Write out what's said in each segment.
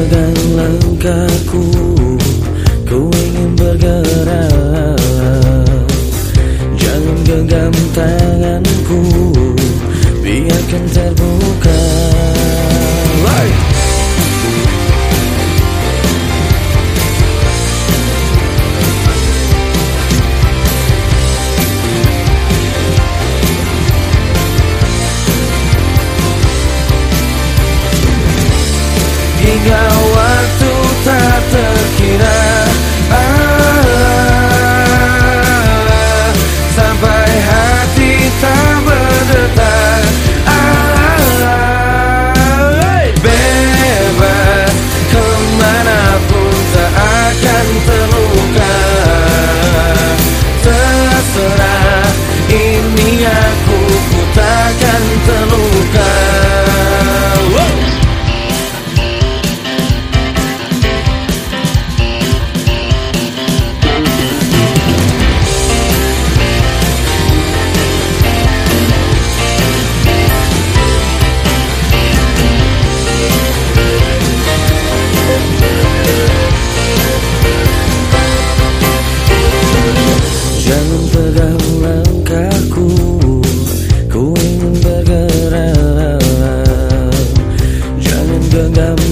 Pegang langkahku Ku ingin bergerak. Jangan genggam tanganku Biarkan terbuka Hingga waktu tak terkira. Ah, Sampai hati tak berdetak. Ah, Bebas ke mana pun tak akan terluka. Ini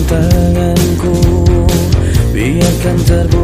tanganku Biarkan terbuka